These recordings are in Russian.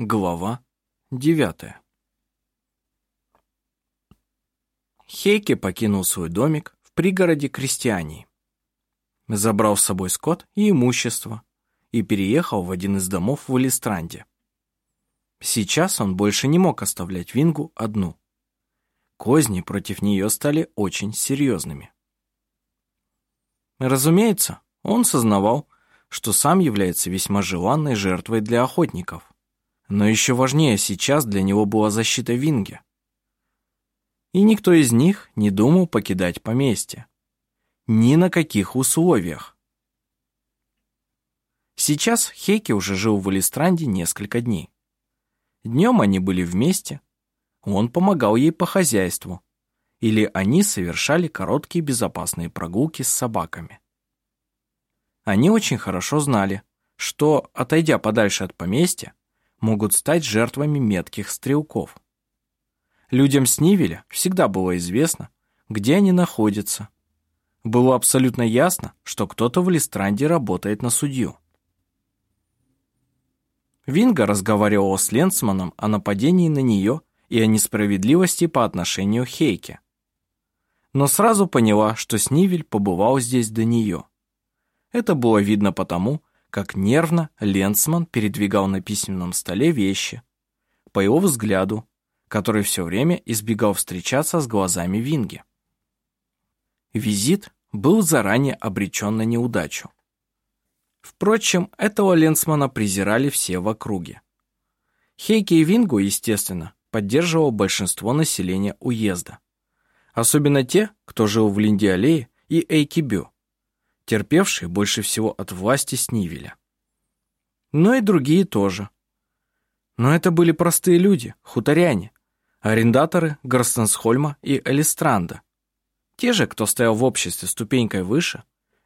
Глава девятая Хейке покинул свой домик в пригороде Крестьянии. Забрал с собой скот и имущество и переехал в один из домов в Элистранде. Сейчас он больше не мог оставлять Вингу одну. Козни против нее стали очень серьезными. Разумеется, он сознавал, что сам является весьма желанной жертвой для охотников. Но еще важнее сейчас для него была защита Винге. И никто из них не думал покидать поместье. Ни на каких условиях. Сейчас Хейки уже жил в Элистранде несколько дней. Днем они были вместе, он помогал ей по хозяйству, или они совершали короткие безопасные прогулки с собаками. Они очень хорошо знали, что, отойдя подальше от поместья, могут стать жертвами метких стрелков. Людям Снивеля всегда было известно, где они находятся. Было абсолютно ясно, что кто-то в Листранде работает на судью. Винга разговаривала с Ленсманом о нападении на нее и о несправедливости по отношению к Хейке. Но сразу поняла, что Снивель побывал здесь до нее. Это было видно потому, как нервно Ленсман передвигал на письменном столе вещи. По его взгляду, который все время избегал встречаться с глазами Винги. Визит был заранее обречен на неудачу. Впрочем, этого Ленсмана презирали все в округе. Хейки и Вингу, естественно, поддерживал большинство населения уезда. Особенно те, кто жил в Линди-аллее и Эйкибю, терпевшие больше всего от власти Снивеля. Но и другие тоже. Но это были простые люди, хуторяне, арендаторы Горстенсхольма и Элистранда. Те же, кто стоял в обществе ступенькой выше,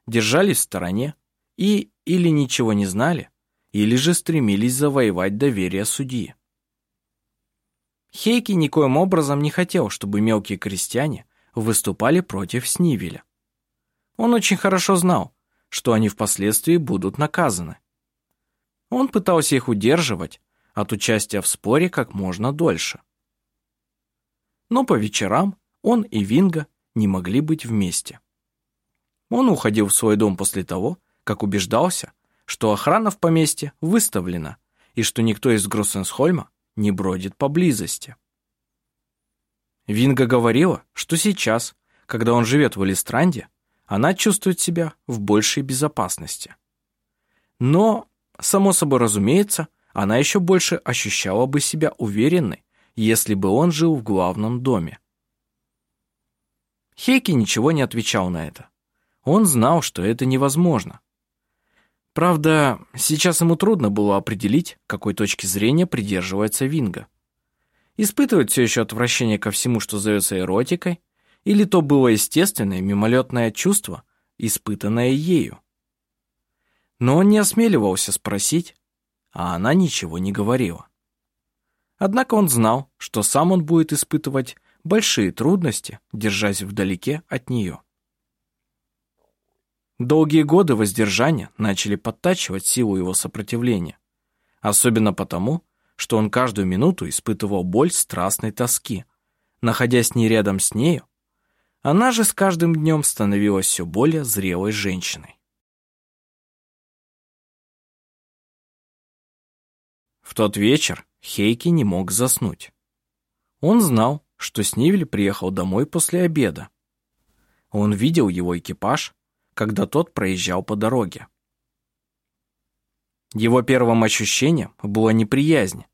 держались в стороне и или ничего не знали, или же стремились завоевать доверие судьи. Хейки никоим образом не хотел, чтобы мелкие крестьяне выступали против Снивеля. Он очень хорошо знал, что они впоследствии будут наказаны. Он пытался их удерживать от участия в споре как можно дольше. Но по вечерам он и Винга не могли быть вместе. Он уходил в свой дом после того, как убеждался, что охрана в поместье выставлена и что никто из Гроссенсхольма не бродит поблизости. Винга говорила, что сейчас, когда он живет в Элистранде, она чувствует себя в большей безопасности. Но, само собой разумеется, она еще больше ощущала бы себя уверенной, если бы он жил в главном доме. Хейки ничего не отвечал на это. Он знал, что это невозможно. Правда, сейчас ему трудно было определить, какой точки зрения придерживается Винга. Испытывает все еще отвращение ко всему, что зовется эротикой, или то было естественное мимолетное чувство, испытанное ею. Но он не осмеливался спросить, а она ничего не говорила. Однако он знал, что сам он будет испытывать большие трудности, держась вдалеке от нее. Долгие годы воздержания начали подтачивать силу его сопротивления, особенно потому, что он каждую минуту испытывал боль страстной тоски, находясь не рядом с нею, она же с каждым днем становилась все более зрелой женщиной. В тот вечер Хейки не мог заснуть. Он знал, что Снивель приехал домой после обеда. Он видел его экипаж, когда тот проезжал по дороге. Его первым ощущением была неприязнь,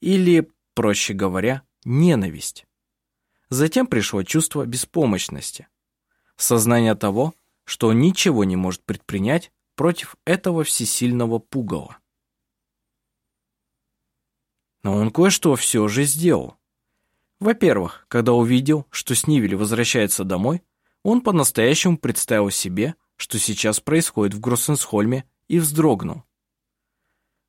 или, проще говоря, ненависть. Затем пришло чувство беспомощности. Сознание того, что ничего не может предпринять против этого всесильного пугала. Но он кое-что все же сделал. Во-первых, когда увидел, что Снивель возвращается домой, он по-настоящему представил себе, что сейчас происходит в Гроссенсхольме, и вздрогнул.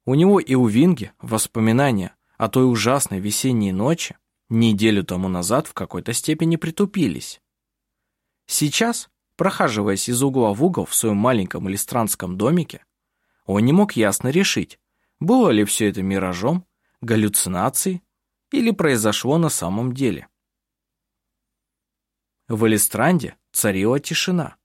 У него и у Винги воспоминания о той ужасной весенней ночи, неделю тому назад в какой-то степени притупились. Сейчас, прохаживаясь из угла в угол в своем маленьком илистранском домике, он не мог ясно решить, было ли все это миражом, галлюцинации или произошло на самом деле. В Элистранде царила тишина.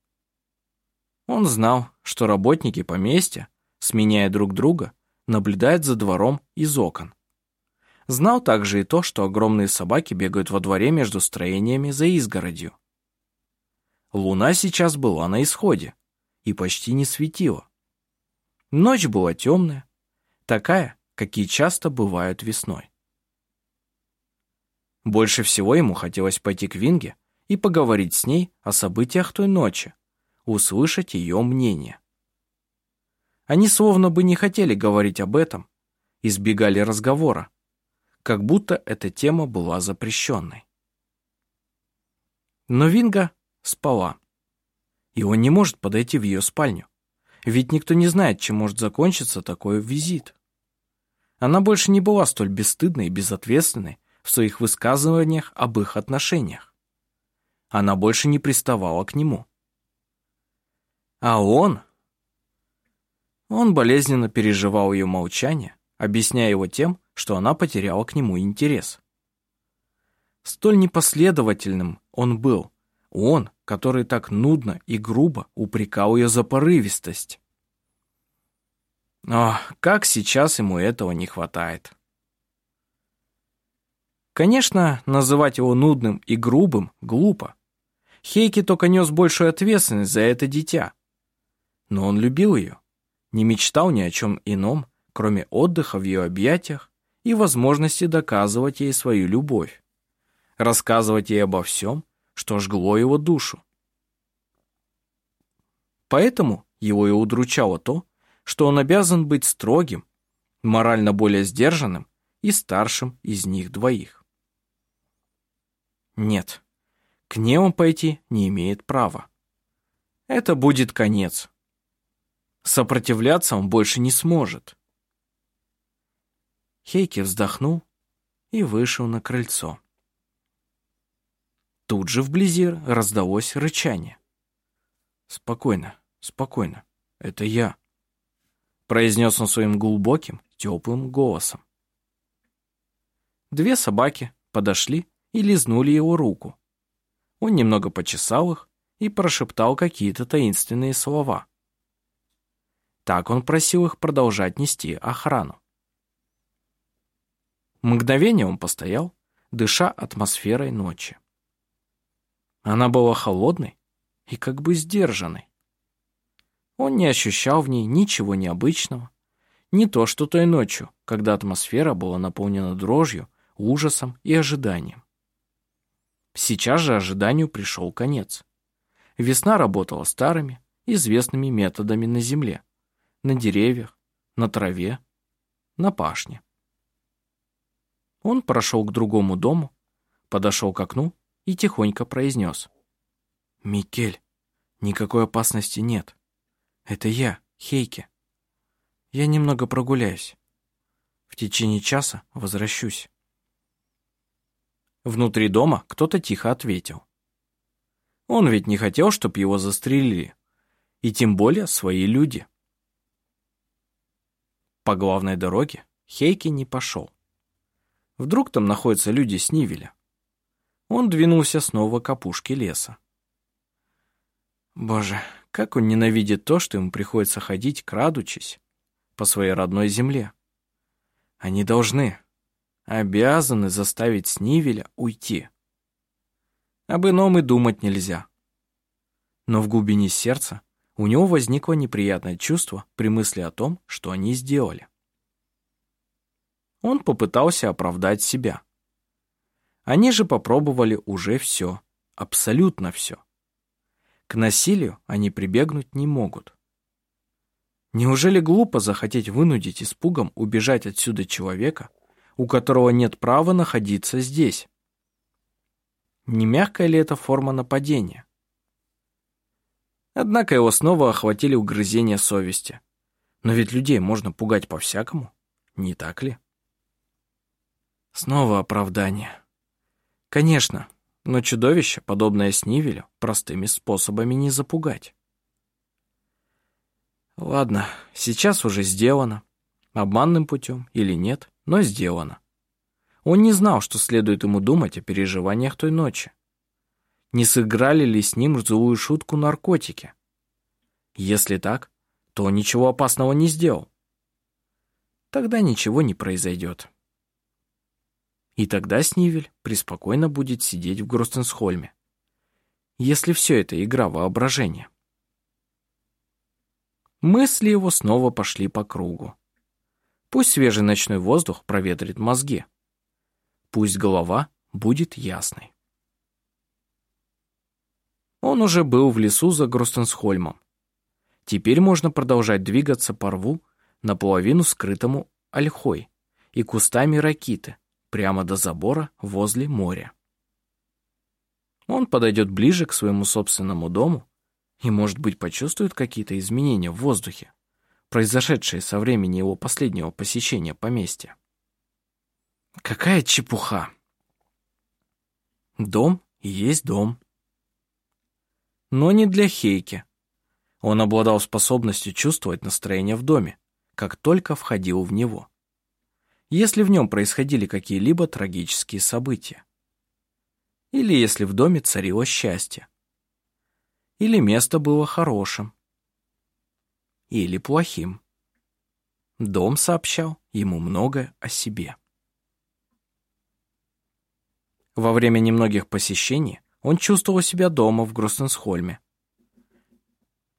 Он знал, что работники поместья, сменяя друг друга, наблюдают за двором из окон. Знал также и то, что огромные собаки бегают во дворе между строениями за изгородью. Луна сейчас была на исходе и почти не светила. Ночь была темная, такая, какие часто бывают весной. Больше всего ему хотелось пойти к Винге и поговорить с ней о событиях той ночи, услышать ее мнение. Они словно бы не хотели говорить об этом, избегали разговора, как будто эта тема была запрещенной. Но Винга спала, и он не может подойти в ее спальню, ведь никто не знает, чем может закончиться такой визит. Она больше не была столь бесстыдной и безответственной в своих высказываниях об их отношениях. Она больше не приставала к нему. А он... Он болезненно переживал ее молчание, объясняя его тем, что она потеряла к нему интерес. Столь непоследовательным он был, он, который так нудно и грубо упрекал ее за порывистость. Но как сейчас ему этого не хватает? Конечно, называть его нудным и грубым глупо. Хейки только нес большую ответственность за это дитя. Но он любил ее, не мечтал ни о чем ином, кроме отдыха в ее объятиях и возможности доказывать ей свою любовь, рассказывать ей обо всем, что жгло его душу. Поэтому его и удручало то, что он обязан быть строгим, морально более сдержанным и старшим из них двоих. Нет, к ней он пойти не имеет права. Это будет конец. Сопротивляться он больше не сможет. Хейки вздохнул и вышел на крыльцо. Тут же вблизи раздалось рычание. «Спокойно, спокойно, это я», — произнес он своим глубоким, теплым голосом. Две собаки подошли и лизнули его руку. Он немного почесал их и прошептал какие-то таинственные слова. Так он просил их продолжать нести охрану. Мгновение он постоял, дыша атмосферой ночи. Она была холодной и как бы сдержанной. Он не ощущал в ней ничего необычного, не то что той ночью, когда атмосфера была наполнена дрожью, ужасом и ожиданием. Сейчас же ожиданию пришел конец. Весна работала старыми, известными методами на земле, на деревьях, на траве, на пашне. Он прошел к другому дому, подошел к окну и тихонько произнес. «Микель, никакой опасности нет. Это я, Хейке. Я немного прогуляюсь. В течение часа возвращусь». Внутри дома кто-то тихо ответил. Он ведь не хотел, чтобы его застрелили. И тем более свои люди. По главной дороге Хейки не пошел. Вдруг там находятся люди с Нивеля. Он двинулся снова к опушке леса. Боже, как он ненавидит то, что ему приходится ходить, крадучись, по своей родной земле. Они должны, обязаны заставить Снивеля уйти. Об ином и думать нельзя. Но в глубине сердца у него возникло неприятное чувство при мысли о том, что они сделали. Он попытался оправдать себя. Они же попробовали уже все, абсолютно все. К насилию они прибегнуть не могут. Неужели глупо захотеть вынудить испугом убежать отсюда человека, у которого нет права находиться здесь? Не мягкая ли это форма нападения? Однако его снова охватили угрызения совести. Но ведь людей можно пугать по-всякому, не так ли? Снова оправдание. Конечно, но чудовище, подобное Снивелю, простыми способами не запугать. Ладно, сейчас уже сделано. Обманным путем или нет, но сделано. Он не знал, что следует ему думать о переживаниях той ночи. Не сыграли ли с ним злую шутку наркотики? Если так, то ничего опасного не сделал. Тогда ничего не произойдет. И тогда Снивель преспокойно будет сидеть в Гростенсхольме. Если все это игра воображения. Мысли его снова пошли по кругу. Пусть свежий ночной воздух проветрит мозги. Пусть голова будет ясной. Он уже был в лесу за Гростенсхольмом. Теперь можно продолжать двигаться по рву, наполовину скрытому ольхой и кустами ракиты, прямо до забора возле моря. Он подойдет ближе к своему собственному дому и, может быть, почувствует какие-то изменения в воздухе, произошедшие со времени его последнего посещения поместья. Какая чепуха! Дом есть дом. Но не для Хейки. Он обладал способностью чувствовать настроение в доме, как только входил в него. Если в нем происходили какие-либо трагические события. Или если в доме царило счастье. Или место было хорошим. Или плохим. Дом сообщал ему многое о себе. Во время немногих посещений он чувствовал себя дома в Гроссенсхольме.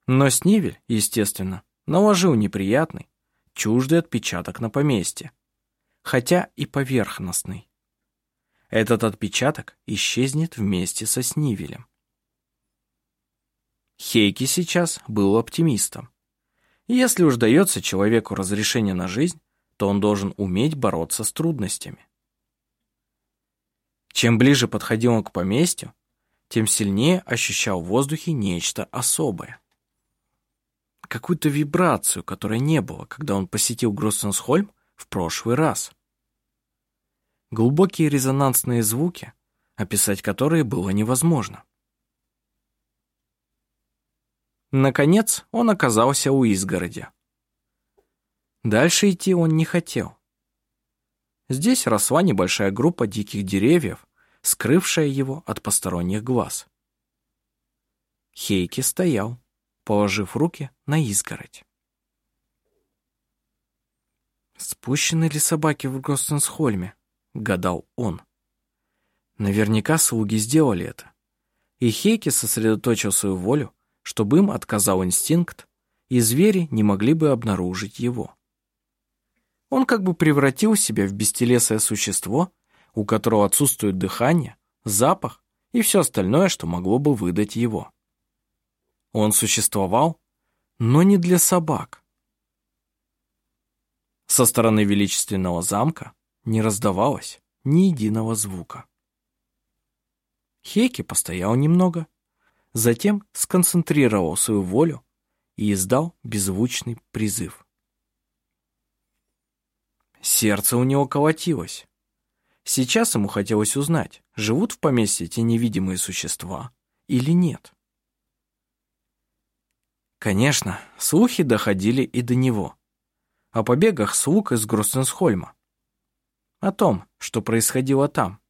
Но Снивель, естественно, наложил неприятный, чуждый отпечаток на поместье, хотя и поверхностный. Этот отпечаток исчезнет вместе со Снивелем. Хейки сейчас был оптимистом. Если уж дается человеку разрешение на жизнь, то он должен уметь бороться с трудностями. Чем ближе подходил он к поместью, тем сильнее ощущал в воздухе нечто особое. Какую-то вибрацию, которой не было, когда он посетил Гроссенсхольм в прошлый раз. Глубокие резонансные звуки, описать которые было невозможно. Наконец он оказался у изгороди. Дальше идти он не хотел. Здесь росла небольшая группа диких деревьев, скрывшая его от посторонних глаз. Хейки стоял, положив руки на изгородь. «Спущены ли собаки в Гостенсхольме?» — гадал он. Наверняка слуги сделали это. И Хейки сосредоточил свою волю, чтобы им отказал инстинкт, и звери не могли бы обнаружить его. Он как бы превратил себя в бестелесое существо, у которого отсутствует дыхание, запах и все остальное, что могло бы выдать его. Он существовал, но не для собак. Со стороны величественного замка не раздавалось ни единого звука. Хейки постоял немного, затем сконцентрировал свою волю и издал беззвучный призыв. Сердце у него колотилось. Сейчас ему хотелось узнать, живут в поместье те невидимые существа или нет. Конечно, слухи доходили и до него. О побегах слуг из Гроссенсхольма. О том, что происходило там.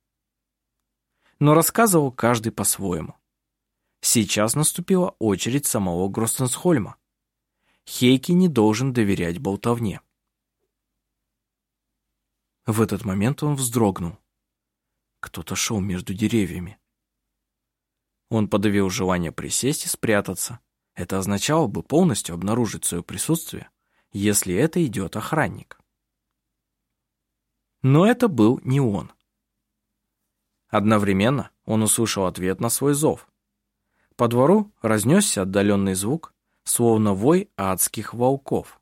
Но рассказывал каждый по-своему. Сейчас наступила очередь самого Гроссенсхольма. Хейки не должен доверять болтовне. В этот момент он вздрогнул. Кто-то шел между деревьями. Он подавил желание присесть и спрятаться. Это означало бы полностью обнаружить свое присутствие, если это идет охранник. Но это был не он. Одновременно он услышал ответ на свой зов. По двору разнесся отдаленный звук, словно вой адских волков.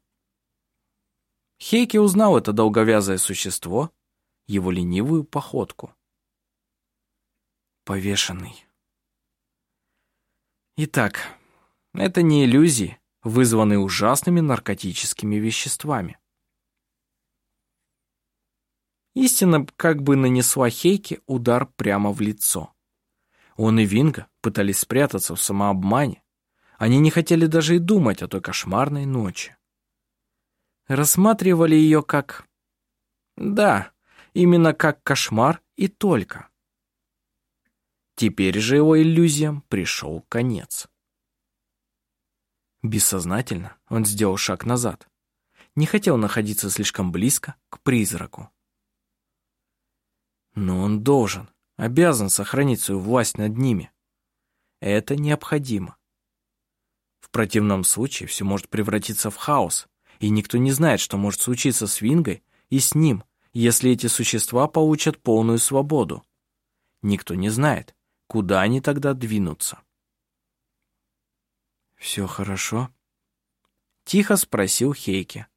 Хейки узнал это долговязое существо, его ленивую походку. Повешенный. Итак, это не иллюзии, вызванные ужасными наркотическими веществами. Истина как бы нанесла Хейке удар прямо в лицо. Он и Винга пытались спрятаться в самообмане. Они не хотели даже и думать о той кошмарной ночи рассматривали ее как Да, именно как кошмар и только. Теперь же его иллюзиям пришел конец. Бессознательно он сделал шаг назад. Не хотел находиться слишком близко к призраку. Но он должен, обязан сохранить свою власть над ними. Это необходимо. В противном случае все может превратиться в хаос, и никто не знает, что может случиться с Вингой и с ним, если эти существа получат полную свободу. Никто не знает, куда они тогда двинутся. «Все хорошо?» — тихо спросил Хейке.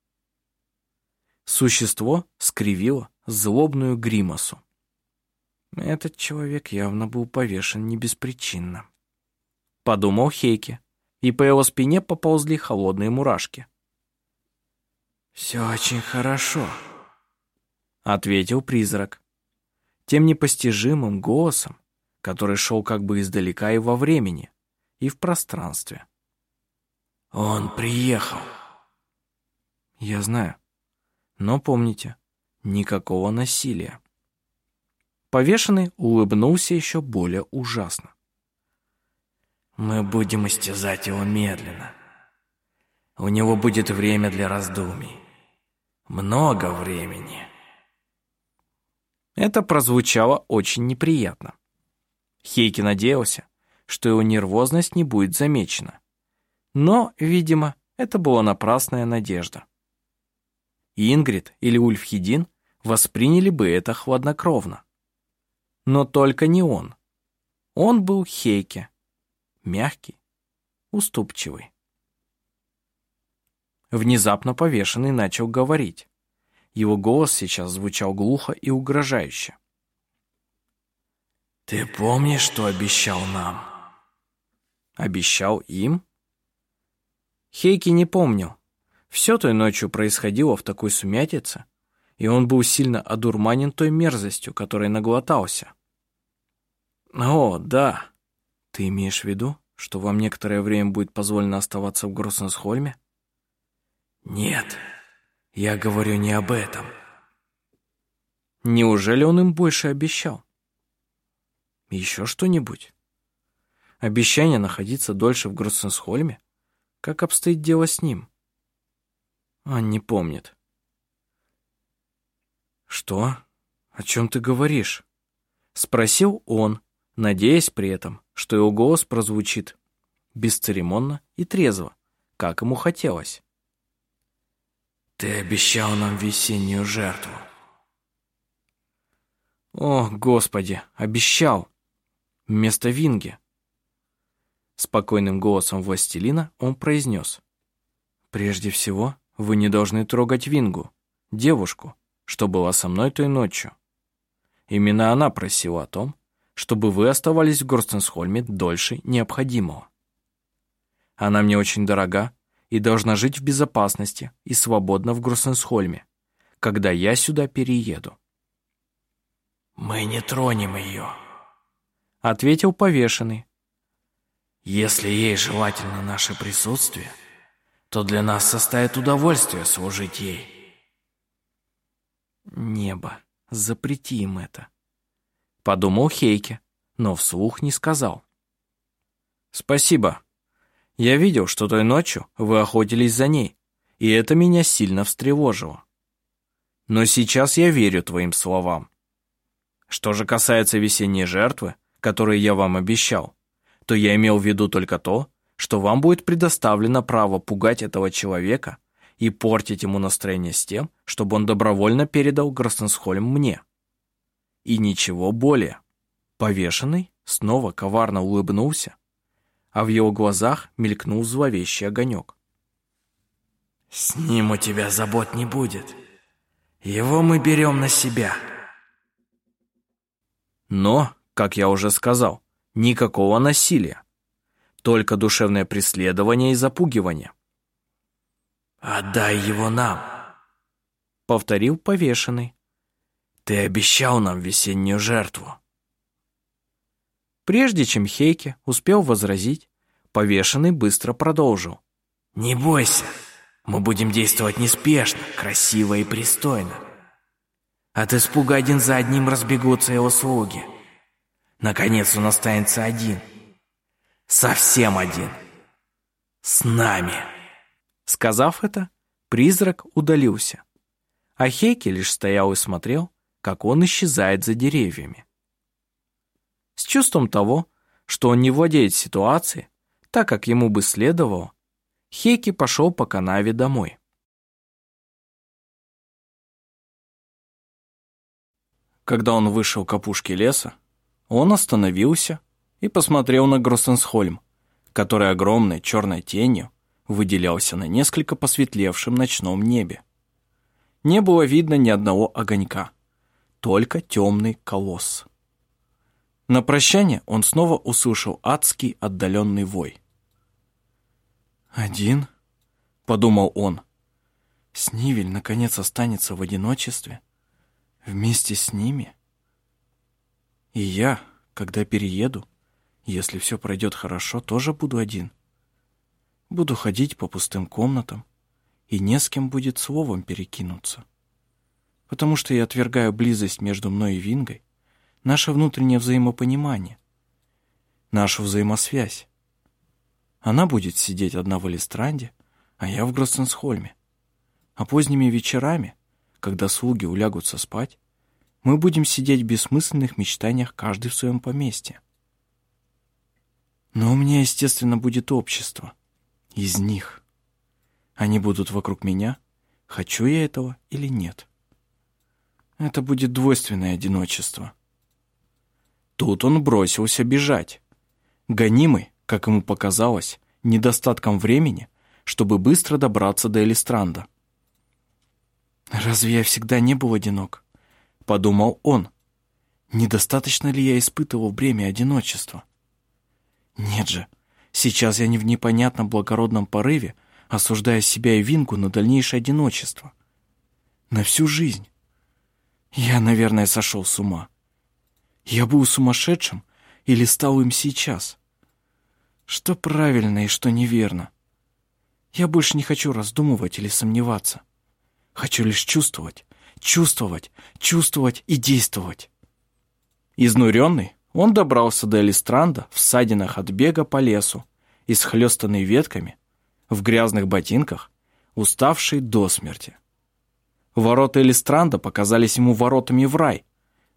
Существо скривило злобную гримасу. Этот человек явно был повешен не беспричинно. Подумал Хейке, и по его спине поползли холодные мурашки. «Все очень хорошо», — ответил призрак. Тем непостижимым голосом, который шел как бы издалека и во времени, и в пространстве. «Он приехал». «Я знаю. Но помните, никакого насилия». Повешенный улыбнулся еще более ужасно. «Мы будем истязать его медленно. У него будет время для раздумий. Много времени». Это прозвучало очень неприятно. Хейки надеялся, что его нервозность не будет замечена. Но, видимо, это была напрасная надежда. Ингрид или Ульфхедин восприняли бы это хладнокровно. Но только не он. Он был Хейке. Мягкий, уступчивый. Внезапно повешенный начал говорить. Его голос сейчас звучал глухо и угрожающе. «Ты помнишь, что обещал нам?» «Обещал им?» Хейки не помнил. Все той ночью происходило в такой сумятице, и он был сильно одурманен той мерзостью, которой наглотался. «О, да. Ты имеешь в виду, что вам некоторое время будет позволено оставаться в Гроссенсхольме?» «Нет, я говорю не об этом». Неужели он им больше обещал? Еще что-нибудь? Обещание находиться дольше в Гроссенсхольме? Как обстоит дело с ним? Он не помнит. «Что? О чем ты говоришь?» Спросил он, надеясь при этом, что его голос прозвучит бесцеремонно и трезво, как ему хотелось. «Ты обещал нам весеннюю жертву». «О, Господи, обещал! Вместо Винги!» Спокойным голосом властелина он произнес. «Прежде всего, вы не должны трогать Вингу, девушку, что была со мной той ночью. Именно она просила о том, чтобы вы оставались в Горстенсхольме дольше необходимого. Она мне очень дорога и должна жить в безопасности и свободно в Горстенсхольме, когда я сюда перееду. «Мы не тронем ее», — ответил повешенный. «Если ей желательно наше присутствие, то для нас составит удовольствие служить ей». «Небо, запрети им это», Подумал Хейке, но вслух не сказал. «Спасибо. Я видел, что той ночью вы охотились за ней, и это меня сильно встревожило. Но сейчас я верю твоим словам. Что же касается весенней жертвы, которую я вам обещал, то я имел в виду только то, что вам будет предоставлено право пугать этого человека и портить ему настроение с тем, чтобы он добровольно передал Гроссенсхольм мне и ничего более. Повешенный снова коварно улыбнулся, а в его глазах мелькнул зловещий огонек. «С ним у тебя забот не будет. Его мы берем на себя». Но, как я уже сказал, никакого насилия. Только душевное преследование и запугивание. «Отдай его нам», — повторил повешенный, ты обещал нам весеннюю жертву. Прежде чем Хейке успел возразить, повешенный быстро продолжил. «Не бойся, мы будем действовать неспешно, красиво и пристойно. От испуга один за одним разбегутся его слуги. Наконец он останется один. Совсем один. С нами. Сказав это, призрак удалился. А Хейки лишь стоял и смотрел, как он исчезает за деревьями. С чувством того, что он не владеет ситуацией, так как ему бы следовало, Хейки пошел по канаве домой. Когда он вышел к опушке леса, он остановился и посмотрел на Гроссенсхольм, который огромной черной тенью выделялся на несколько посветлевшем ночном небе. Не было видно ни одного огонька, только темный колосс. На прощание он снова услышал адский отдаленный вой. «Один?» — подумал он. «Снивель, наконец, останется в одиночестве. Вместе с ними. И я, когда перееду, если все пройдет хорошо, тоже буду один. Буду ходить по пустым комнатам, и не с кем будет словом перекинуться. Потому что я отвергаю близость между мной и Вингой, наше внутреннее взаимопонимание, нашу взаимосвязь. Она будет сидеть одна в Элистранде, а я в Гроссенсхольме. А поздними вечерами, когда слуги улягутся спать, мы будем сидеть в бессмысленных мечтаниях каждый в своем поместье. Но у меня, естественно, будет общество. Из них. Они будут вокруг меня, хочу я этого или нет. Это будет двойственное одиночество. Тут он бросился бежать. Гонимый, как ему показалось, недостатком времени, чтобы быстро добраться до Элистранда. «Разве я всегда не был одинок?» — подумал он. «Недостаточно ли я испытывал бремя одиночества?» «Нет же, сейчас я не в непонятном благородном порыве, осуждая себя и Винку на дальнейшее одиночество. На всю жизнь. Я, наверное, сошел с ума. Я был сумасшедшим или стал им сейчас? Что правильно и что неверно? Я больше не хочу раздумывать или сомневаться. Хочу лишь чувствовать, чувствовать, чувствовать и действовать. Изнуренный, он добрался до Элистранда в садинах от бега по лесу, исхлестанный ветками, в грязных ботинках, уставший до смерти. Ворота Элистранда показались ему воротами в рай,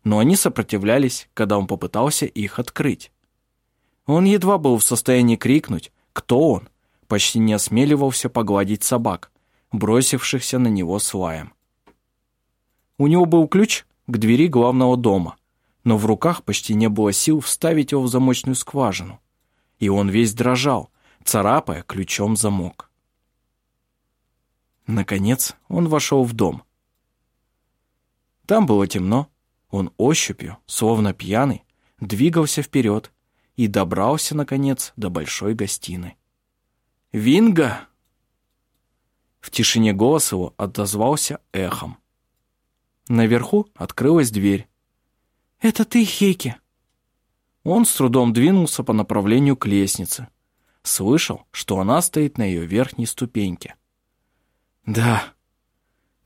но они сопротивлялись, когда он попытался их открыть. Он едва был в состоянии крикнуть, кто он, почти не осмеливался погладить собак, бросившихся на него с лаем. У него был ключ к двери главного дома, но в руках почти не было сил вставить его в замочную скважину, и он весь дрожал, царапая ключом замок. Наконец он вошел в дом. Там было темно, он ощупью, словно пьяный, двигался вперед и добрался, наконец, до большой гостиной. «Винга!» В тишине голос его отозвался эхом. Наверху открылась дверь. «Это ты, Хейки?» Он с трудом двинулся по направлению к лестнице. Слышал, что она стоит на ее верхней ступеньке. «Да».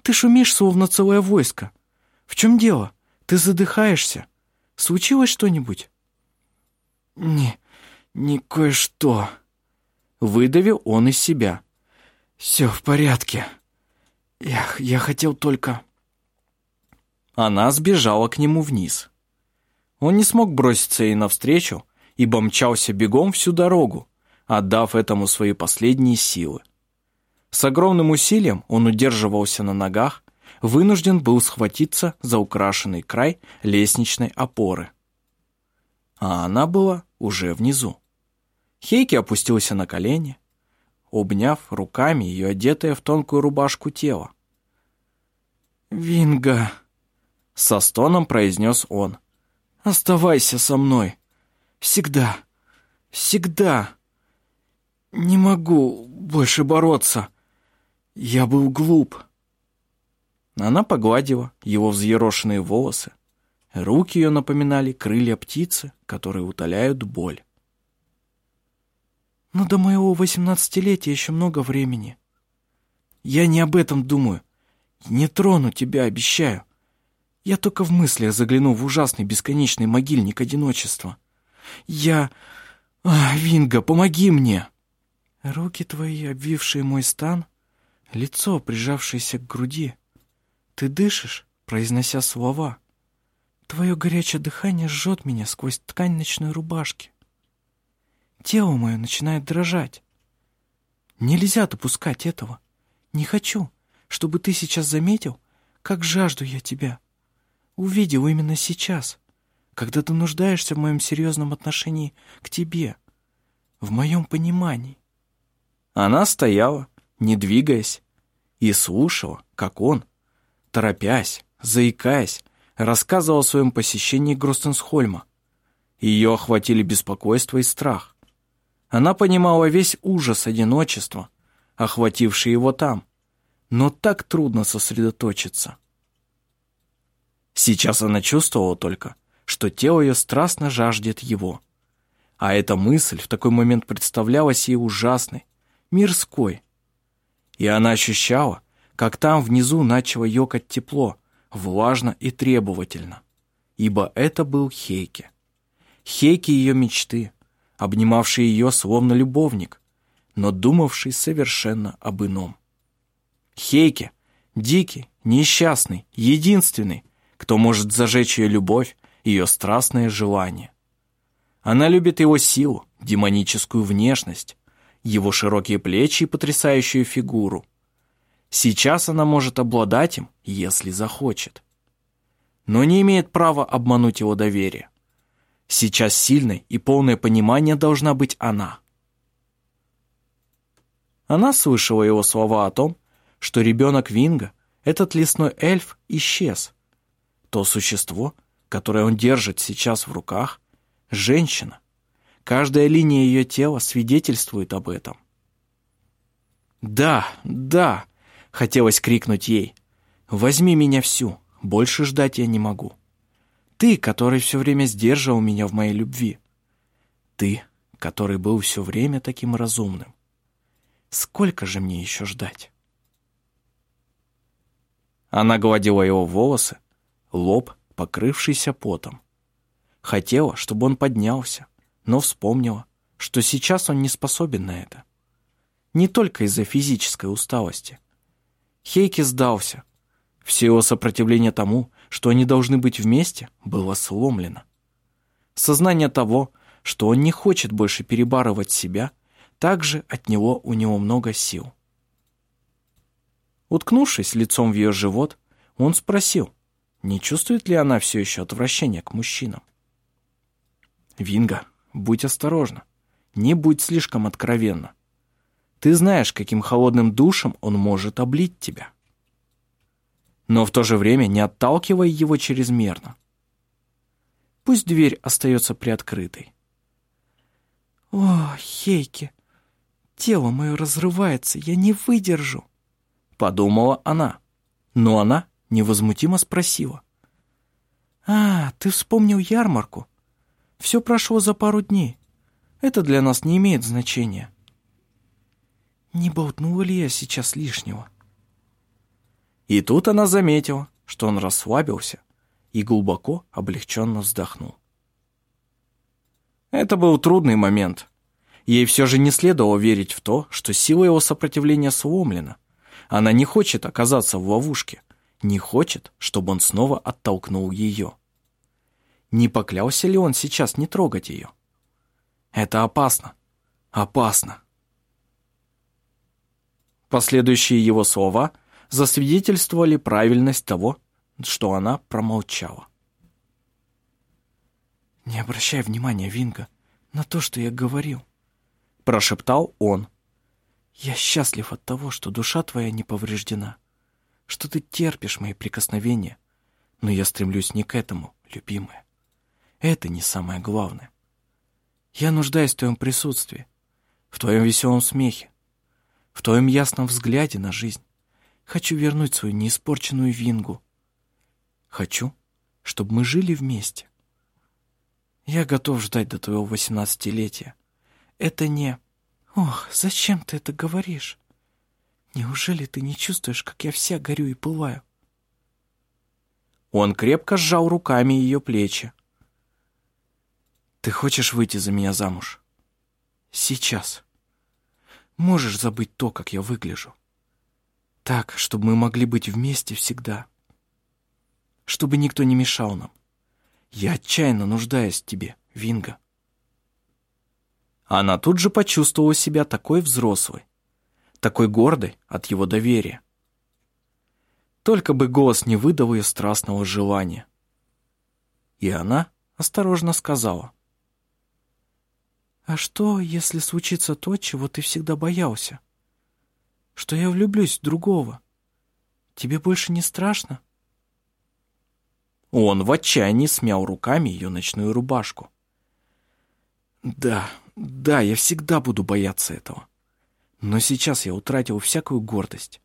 «Ты шумишь, словно целое войско. В чем дело?» Ты задыхаешься? Случилось что-нибудь?» «Не, не кое-что», — выдавил он из себя. «Все в порядке. Я, я хотел только...» Она сбежала к нему вниз. Он не смог броситься ей навстречу, ибо мчался бегом всю дорогу, отдав этому свои последние силы. С огромным усилием он удерживался на ногах, вынужден был схватиться за украшенный край лестничной опоры. А она была уже внизу. Хейки опустился на колени, обняв руками ее одетое в тонкую рубашку тело. «Винга!» — со стоном произнес он. «Оставайся со мной. Всегда. Всегда. Не могу больше бороться. Я был глуп». Она погладила его взъерошенные волосы. Руки ее напоминали крылья птицы, которые утоляют боль. «Но до моего восемнадцатилетия еще много времени. Я не об этом думаю. Не трону тебя, обещаю. Я только в мыслях загляну в ужасный бесконечный могильник одиночества. Я... А, Винга, помоги мне!» Руки твои, обвившие мой стан, лицо, прижавшееся к груди. Ты дышишь, произнося слова. Твое горячее дыхание жжет меня сквозь ткань ночной рубашки. Тело мое начинает дрожать. Нельзя допускать этого. Не хочу, чтобы ты сейчас заметил, как жажду я тебя. Увидел именно сейчас, когда ты нуждаешься в моем серьезном отношении к тебе, в моем понимании. Она стояла, не двигаясь, и слушала, как он, торопясь, заикаясь, рассказывал о своем посещении Гростенсхольма. Ее охватили беспокойство и страх. Она понимала весь ужас одиночества, охвативший его там, но так трудно сосредоточиться. Сейчас она чувствовала только, что тело ее страстно жаждет его. А эта мысль в такой момент представлялась ей ужасной, мирской. И она ощущала, как там внизу начало ёкать тепло, влажно и требовательно. Ибо это был Хейке. Хейке ее мечты, обнимавший ее словно любовник, но думавший совершенно об ином. Хейке, дикий, несчастный, единственный, кто может зажечь ее любовь, ее страстное желание. Она любит его силу, демоническую внешность, его широкие плечи и потрясающую фигуру. Сейчас она может обладать им, если захочет. Но не имеет права обмануть его доверие. Сейчас сильной и полное понимание должна быть она. Она слышала его слова о том, что ребенок Винга, этот лесной эльф, исчез. То существо, которое он держит сейчас в руках, женщина, Каждая линия ее тела свидетельствует об этом. «Да, да!» — хотелось крикнуть ей. «Возьми меня всю, больше ждать я не могу. Ты, который все время сдерживал меня в моей любви. Ты, который был все время таким разумным. Сколько же мне еще ждать?» Она гладила его волосы, лоб, покрывшийся потом. Хотела, чтобы он поднялся, но вспомнила, что сейчас он не способен на это. Не только из-за физической усталости. Хейки сдался. Все его сопротивление тому, что они должны быть вместе, было сломлено. Сознание того, что он не хочет больше перебарывать себя, также от него у него много сил. Уткнувшись лицом в ее живот, он спросил, не чувствует ли она все еще отвращения к мужчинам. «Винга, будь осторожна. Не будь слишком откровенна. Ты знаешь, каким холодным душем он может облить тебя. Но в то же время не отталкивай его чрезмерно. Пусть дверь остается приоткрытой. «О, Хейки, тело мое разрывается, я не выдержу», — подумала она. Но она невозмутимо спросила. «А, ты вспомнил ярмарку?» Все прошло за пару дней. Это для нас не имеет значения. Не болтнула ли я сейчас лишнего? И тут она заметила, что он расслабился и глубоко облегченно вздохнул. Это был трудный момент. Ей все же не следовало верить в то, что сила его сопротивления сломлена. Она не хочет оказаться в ловушке, не хочет, чтобы он снова оттолкнул ее. Не поклялся ли он сейчас не трогать ее? Это опасно. Опасно. Последующие его слова засвидетельствовали правильность того, что она промолчала. «Не обращай внимания, Винга, на то, что я говорил», — прошептал он. «Я счастлив от того, что душа твоя не повреждена, что ты терпишь мои прикосновения, но я стремлюсь не к этому, любимая. Это не самое главное. Я нуждаюсь в твоем присутствии, в твоем веселом смехе, в твоем ясном взгляде на жизнь. Хочу вернуть свою неиспорченную вингу. Хочу, чтобы мы жили вместе. Я готов ждать до твоего восемнадцатилетия. Это не... Ох, зачем ты это говоришь? Неужели ты не чувствуешь, как я вся горю и пылаю? Он крепко сжал руками ее плечи. «Ты хочешь выйти за меня замуж? Сейчас. Можешь забыть то, как я выгляжу. Так, чтобы мы могли быть вместе всегда. Чтобы никто не мешал нам. Я отчаянно нуждаюсь в тебе, Винга». Она тут же почувствовала себя такой взрослой, такой гордой от его доверия. Только бы голос не выдал ее страстного желания. И она осторожно сказала. «А что, если случится то, чего ты всегда боялся? Что я влюблюсь в другого? Тебе больше не страшно?» Он в отчаянии смял руками ее ночную рубашку. «Да, да, я всегда буду бояться этого. Но сейчас я утратил всякую гордость.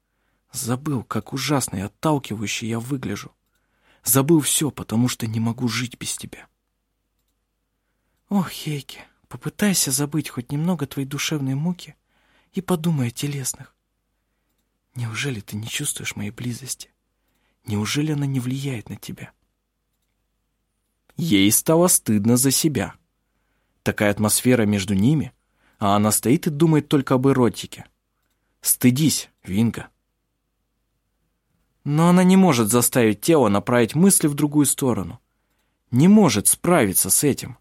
Забыл, как ужасно и отталкивающе я выгляжу. Забыл все, потому что не могу жить без тебя. Ох, Хейки, попытайся забыть хоть немного твоей душевной муки и подумай о телесных. Неужели ты не чувствуешь моей близости? Неужели она не влияет на тебя? Ей стало стыдно за себя. Такая атмосфера между ними, а она стоит и думает только об эротике. Стыдись, Винга. Но она не может заставить тело направить мысли в другую сторону. Не может справиться с этим.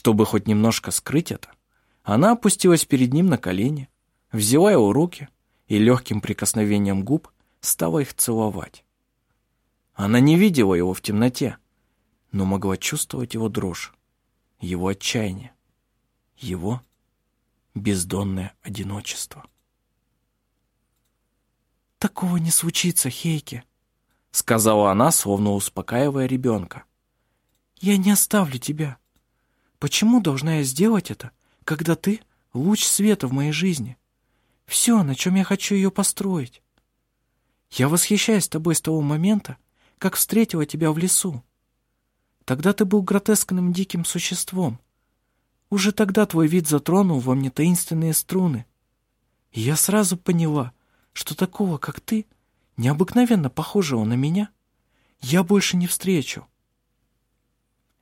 Чтобы хоть немножко скрыть это, она опустилась перед ним на колени, взяла его руки и легким прикосновением губ стала их целовать. Она не видела его в темноте, но могла чувствовать его дрожь, его отчаяние, его бездонное одиночество. «Такого не случится, Хейке», — сказала она, словно успокаивая ребенка. «Я не оставлю тебя. Почему должна я сделать это, когда ты — луч света в моей жизни? Все, на чем я хочу ее построить. Я восхищаюсь тобой с того момента, как встретила тебя в лесу. Тогда ты был гротескным диким существом. Уже тогда твой вид затронул во мне таинственные струны. И я сразу поняла — что такого, как ты, необыкновенно похожего на меня, я больше не встречу.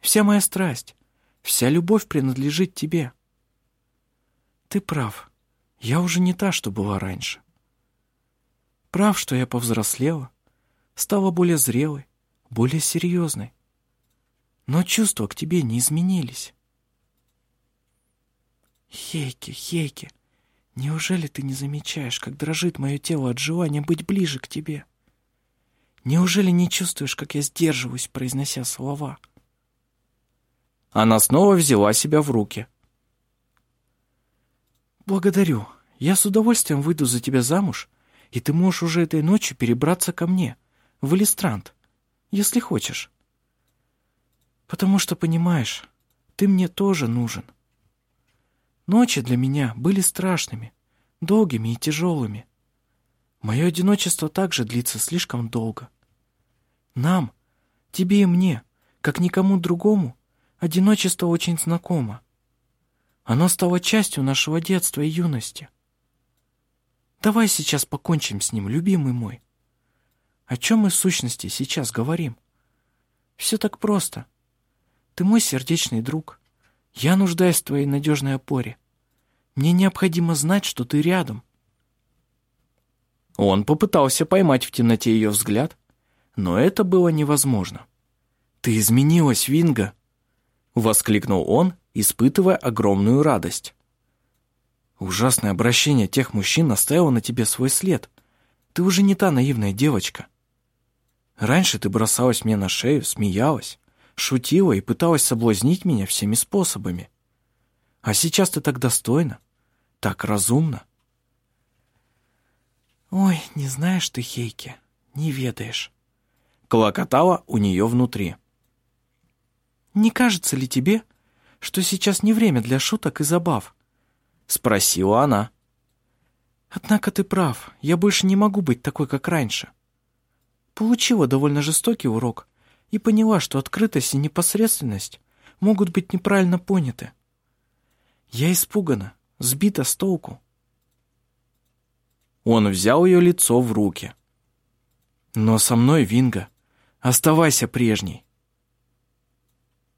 Вся моя страсть, вся любовь принадлежит тебе. Ты прав, я уже не та, что была раньше. Прав, что я повзрослела, стала более зрелой, более серьезной. Но чувства к тебе не изменились. Хейки, Хейки, Неужели ты не замечаешь, как дрожит мое тело от желания быть ближе к тебе? Неужели не чувствуешь, как я сдерживаюсь, произнося слова? Она снова взяла себя в руки. Благодарю. Я с удовольствием выйду за тебя замуж, и ты можешь уже этой ночью перебраться ко мне, в Элистрант, если хочешь. Потому что, понимаешь, ты мне тоже нужен. Ночи для меня были страшными, долгими и тяжелыми. Мое одиночество также длится слишком долго. Нам, тебе и мне, как никому другому, одиночество очень знакомо. Оно стало частью нашего детства и юности. Давай сейчас покончим с ним, любимый мой. О чем мы в сущности сейчас говорим? Все так просто. Ты мой сердечный друг. Я нуждаюсь в твоей надежной опоре. Мне необходимо знать, что ты рядом. Он попытался поймать в темноте ее взгляд, но это было невозможно. «Ты изменилась, Винга!» — воскликнул он, испытывая огромную радость. «Ужасное обращение тех мужчин оставило на тебе свой след. Ты уже не та наивная девочка. Раньше ты бросалась мне на шею, смеялась, шутила и пыталась соблазнить меня всеми способами. А сейчас ты так достойна, так разумна. «Ой, не знаешь ты, Хейки, не ведаешь», — клокотала у нее внутри. «Не кажется ли тебе, что сейчас не время для шуток и забав?» — спросила она. «Однако ты прав, я больше не могу быть такой, как раньше. Получила довольно жестокий урок и поняла, что открытость и непосредственность могут быть неправильно поняты. Я испугана, сбита с толку. Он взял ее лицо в руки. Но со мной, Винга, оставайся прежней.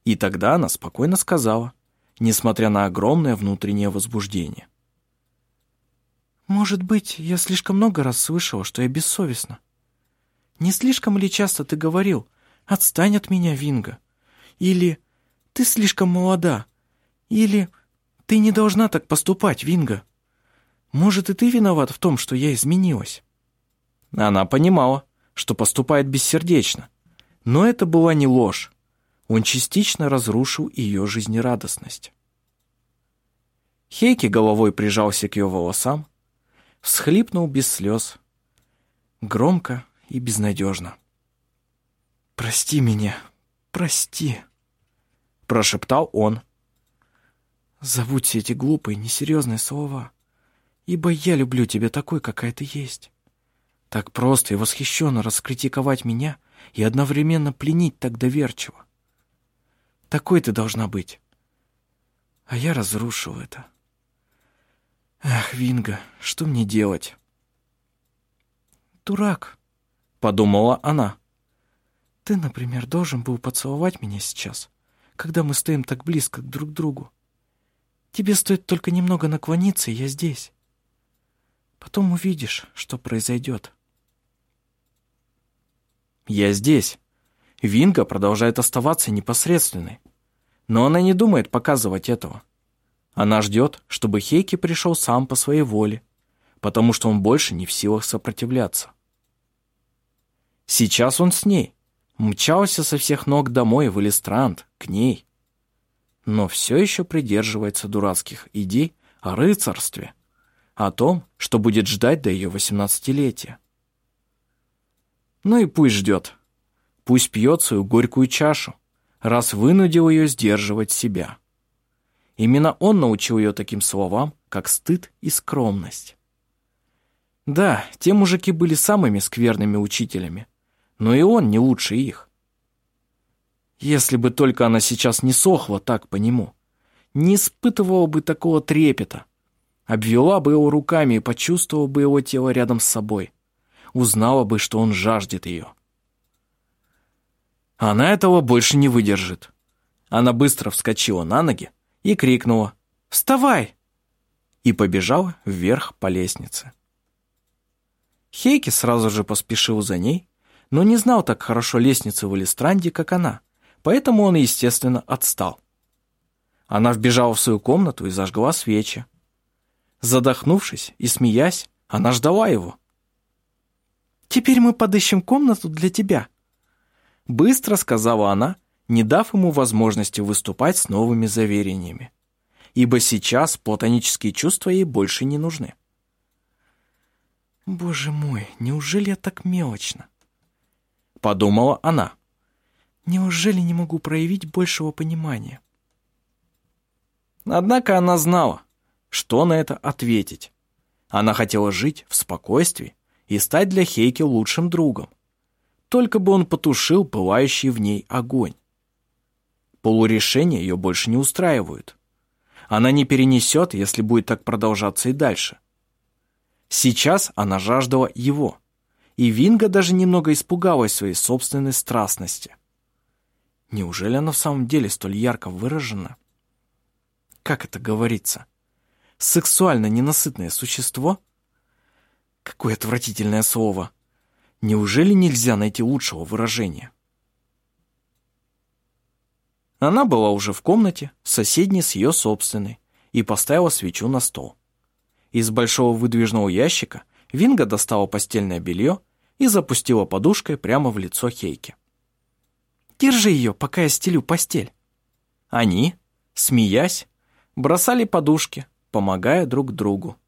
И тогда она спокойно сказала, несмотря на огромное внутреннее возбуждение. «Может быть, я слишком много раз слышала, что я бессовестна. Не слишком ли часто ты говорил, отстань от меня, Винга? Или ты слишком молода? Или ты не должна так поступать, Винга? Может, и ты виноват в том, что я изменилась?» Она понимала, что поступает бессердечно, но это была не ложь он частично разрушил ее жизнерадостность. Хейки головой прижался к ее волосам, всхлипнул без слез, громко и безнадежно. «Прости меня, прости», — прошептал он. «Забудь все эти глупые, несерьезные слова, ибо я люблю тебя такой, какая ты есть. Так просто и восхищенно раскритиковать меня и одновременно пленить так доверчиво. Такой ты должна быть. А я разрушил это. Ах, Винга, что мне делать? Дурак, подумала она. Ты, например, должен был поцеловать меня сейчас, когда мы стоим так близко друг к другу. Тебе стоит только немного наклониться, и я здесь. Потом увидишь, что произойдет. Я здесь. Винга продолжает оставаться непосредственной. Но она не думает показывать этого. Она ждет, чтобы Хейки пришел сам по своей воле, потому что он больше не в силах сопротивляться. Сейчас он с ней, мчался со всех ног домой в Элистранд, к ней. Но все еще придерживается дурацких идей о рыцарстве, о том, что будет ждать до ее восемнадцатилетия. Ну и пусть ждет. Пусть пьет свою горькую чашу, раз вынудил ее сдерживать себя. Именно он научил ее таким словам, как стыд и скромность. Да, те мужики были самыми скверными учителями, но и он не лучше их. Если бы только она сейчас не сохла так по нему, не испытывала бы такого трепета, обвела бы его руками и почувствовала бы его тело рядом с собой, узнала бы, что он жаждет ее. Она этого больше не выдержит. Она быстро вскочила на ноги и крикнула «Вставай!» и побежала вверх по лестнице. Хейки сразу же поспешил за ней, но не знал так хорошо лестницы в Элистранде, как она, поэтому он, естественно, отстал. Она вбежала в свою комнату и зажгла свечи. Задохнувшись и смеясь, она ждала его. «Теперь мы подыщем комнату для тебя», Быстро сказала она, не дав ему возможности выступать с новыми заверениями. Ибо сейчас платонические чувства ей больше не нужны. «Боже мой, неужели я так мелочна?» Подумала она. «Неужели не могу проявить большего понимания?» Однако она знала, что на это ответить. Она хотела жить в спокойствии и стать для Хейки лучшим другом, только бы он потушил пылающий в ней огонь. Полурешения ее больше не устраивают. Она не перенесет, если будет так продолжаться и дальше. Сейчас она жаждала его, и Винга даже немного испугалась своей собственной страстности. Неужели она в самом деле столь ярко выражена? Как это говорится? Сексуально ненасытное существо? Какое отвратительное слово! Неужели нельзя найти лучшего выражения? Она была уже в комнате, соседней с ее собственной, и поставила свечу на стол. Из большого выдвижного ящика Винга достала постельное белье и запустила подушкой прямо в лицо Хейки. «Держи ее, пока я стелю постель». Они, смеясь, бросали подушки, помогая друг другу.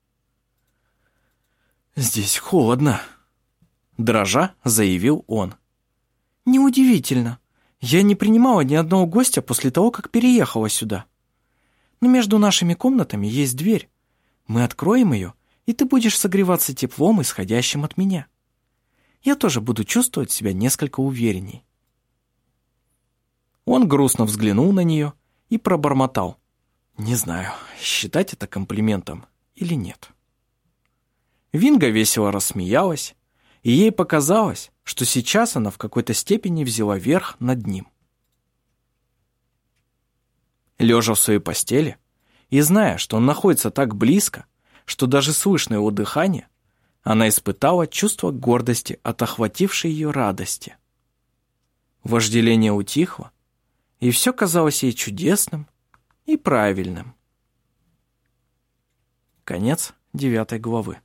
«Здесь холодно», дрожа заявил он. «Неудивительно. Я не принимала ни одного гостя после того, как переехала сюда. Но между нашими комнатами есть дверь. Мы откроем ее, и ты будешь согреваться теплом, исходящим от меня. Я тоже буду чувствовать себя несколько уверенней». Он грустно взглянул на нее и пробормотал. «Не знаю, считать это комплиментом или нет». Винга весело рассмеялась, и ей показалось, что сейчас она в какой-то степени взяла верх над ним. Лежа в своей постели и зная, что он находится так близко, что даже слышно его дыхание, она испытала чувство гордости от охватившей ее радости. Вожделение утихло, и все казалось ей чудесным и правильным. Конец девятой главы.